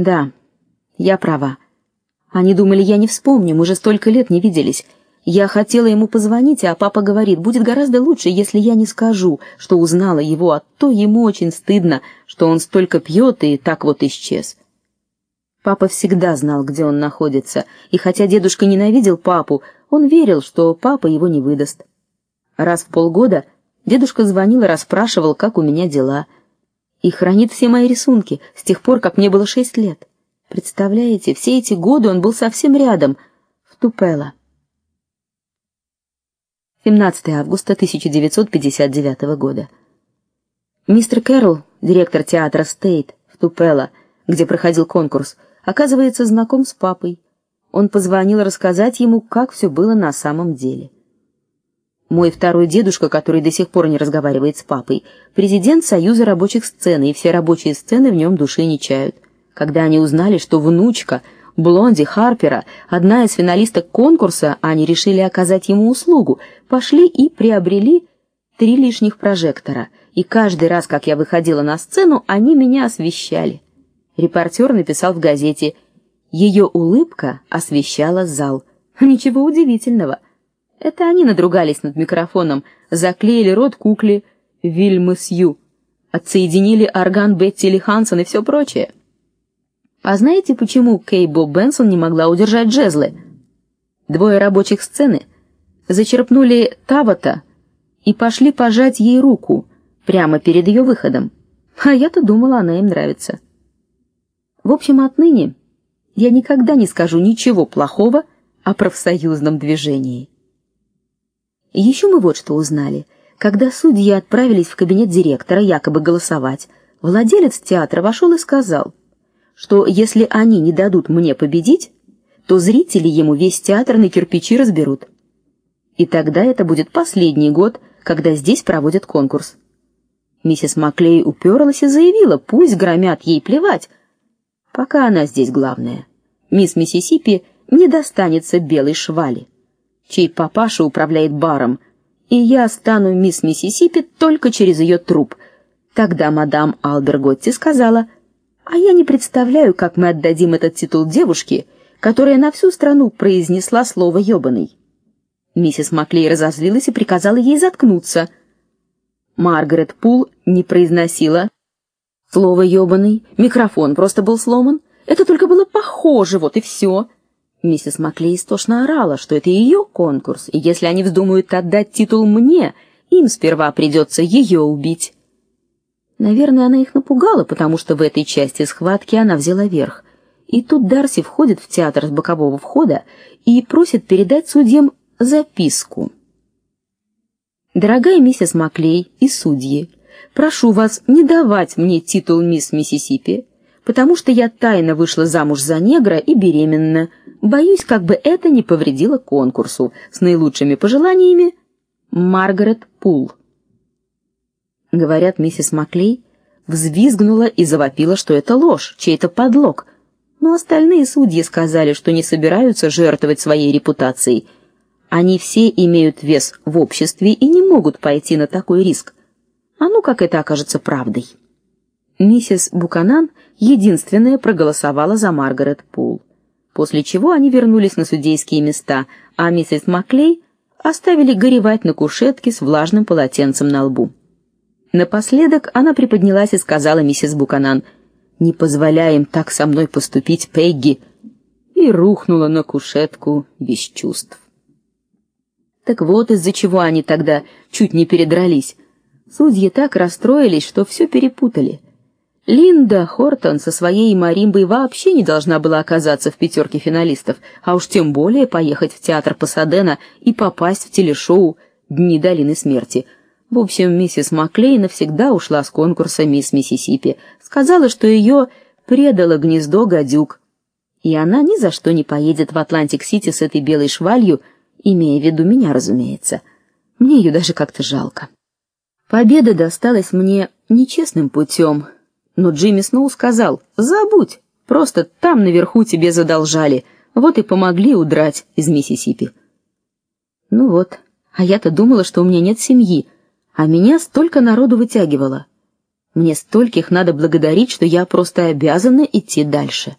Да, я права. Они думали, я не вспомню, мы же столько лет не виделись. Я хотела ему позвонить, а папа говорит: "Будет гораздо лучше, если я не скажу, что узнала его, а то ему очень стыдно, что он столько пьет и так вот исчез". Папа всегда знал, где он находится, и хотя дедушка ненавидел папу, он верил, что папа его не выдаст. Раз в полгода дедушка звонил и расспрашивал, как у меня дела, и хранит все мои рисунки с тех пор, как мне было шесть лет. Представляете, все эти годы он был совсем рядом, в Тупело. 17 августа 1959 года. Мистер Кэрролл, директор театра Стейт в Тупело, где проходил конкурс, оказывается знаком с папой. Он позвонил рассказать ему, как все было на самом деле. Мой второй дедушка, который до сих пор не разговаривает с папой, президент Союза рабочих сцен, и все рабочие сцены в нем души не чают. Когда они узнали, что внучка Блонди Харпера, одна из финалисток конкурса, они решили оказать ему услугу, пошли и приобрели три лишних прожектора. И каждый раз, как я выходила на сцену, они меня освещали. Репортер написал в газете: «Ее улыбка освещала зал". Ничего удивительного. Это они надругались над микрофоном, заклеили рот кукле Вильмы Сью, отсоединили орган Бетти Ли Хансон и все прочее. А знаете, почему Кейбо Бенсон не могла удержать джезлы? Двое рабочих сцены зачерпнули Тавата и пошли пожать ей руку прямо перед ее выходом. А я-то думала, она им нравится. В общем, отныне я никогда не скажу ничего плохого о профсоюзном движении. Еще мы вот что узнали. Когда судьи отправились в кабинет директора якобы голосовать, владелец театра вошел и сказал, что если они не дадут мне победить, то зрители ему весь театр на кирпичи разберут. И тогда это будет последний год, когда здесь проводят конкурс. Миссис Маклей уперлась и заявила: "Пусть громят, ей плевать, Пока она здесь главная. Мисс Миссисипи не достанется белой швали, чей папаша управляет баром, и я стану мисс Миссисипи только через ее труп. Тогда мадам Алберготти сказала: "А я не представляю, как мы отдадим этот титул девушке, которая на всю страну произнесла слово ёбаный". Миссис Маклей разозлилась и приказала ей заткнуться. Маргарет Пул не произносила Слово ёбаный, микрофон просто был сломан. Это только было похоже, вот и все. Миссис Маклей истошно орала, что это ее конкурс, и если они вздумают отдать титул мне, им сперва придется ее убить. Наверное, она их напугала, потому что в этой части схватки она взяла верх. И тут Дарси входит в театр с бокового входа и просит передать судьям записку. Дорогая миссис Маклей и судьи, Прошу вас не давать мне титул мисс Миссисипи, потому что я тайно вышла замуж за негра и беременна. Боюсь, как бы это не повредило конкурсу. С наилучшими пожеланиями, Маргарет Пул. Говорят, миссис Маклей взвизгнула и завопила, что это ложь, чей-то подлог. Но остальные судьи сказали, что не собираются жертвовать своей репутацией. Они все имеют вес в обществе и не могут пойти на такой риск. А ну как это окажется правдой. Миссис Буканан единственная проголосовала за Маргарет Пул. После чего они вернулись на судейские места, а миссис Маклей оставили горевать на кушетке с влажным полотенцем на лбу. Напоследок она приподнялась и сказала миссис Буканан: "Не позволяем так со мной поступить, Пегги", и рухнула на кушетку без чувств. Так вот из-за чего они тогда чуть не передрались. Судьи так расстроились, что все перепутали. Линда Хортон со своей маримбой вообще не должна была оказаться в пятерке финалистов, а уж тем более поехать в театр Пасадена и попасть в телешоу Дни долины смерти. В общем, миссис Маклей навсегда ушла с конкурса Мисс Миссисипи. Сказала, что ее предало гнездо гадюк. И она ни за что не поедет в Атлантик-Сити с этой белой швалью, имея в виду меня, разумеется. Мне ее даже как-то жалко. Победа досталась мне нечестным путем, но Джимми Сноу сказал: "Забудь, просто там наверху тебе задолжали, вот и помогли удрать из Миссисипи". Ну вот, а я-то думала, что у меня нет семьи, а меня столько народу вытягивало. Мне стольких надо благодарить, что я просто обязана идти дальше.